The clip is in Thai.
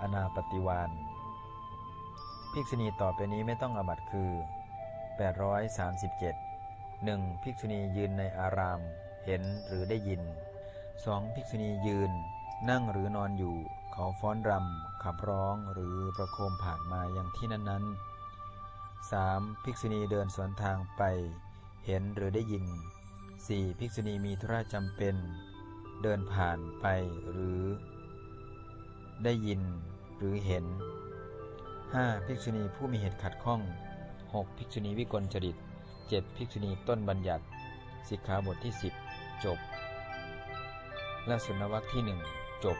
อนาปฏิวานภิกษุณีต่อไปนี้ไม่ต้องอบัตคือ 837 1. ภิกษุณียืนในอาราม เห็นหรือได้ยิน 2. ภิกษุณียืน นั่งหรือนอนอยู่ เขาฟ้อนรำ ขับร้องหรือประโคมผ่านมาอยังที่นั้นๆ 3. ภิกษุณีเดินสวนทางไป เห็นหรือได้ยิน 4. ภิกษุณีมีธุระจำเป็น เดินผ่านไปหรือ ได้ยิน หรือเห็น 5. ภิกษุณีผู้มีเหตุขัดข้อง 6. ภิกษุณีวิกลจริต 7. ภิกษุณีต้นบัญญัติ สิกขาบทที่ 10 จบและสุนวัตที่ 1 จบ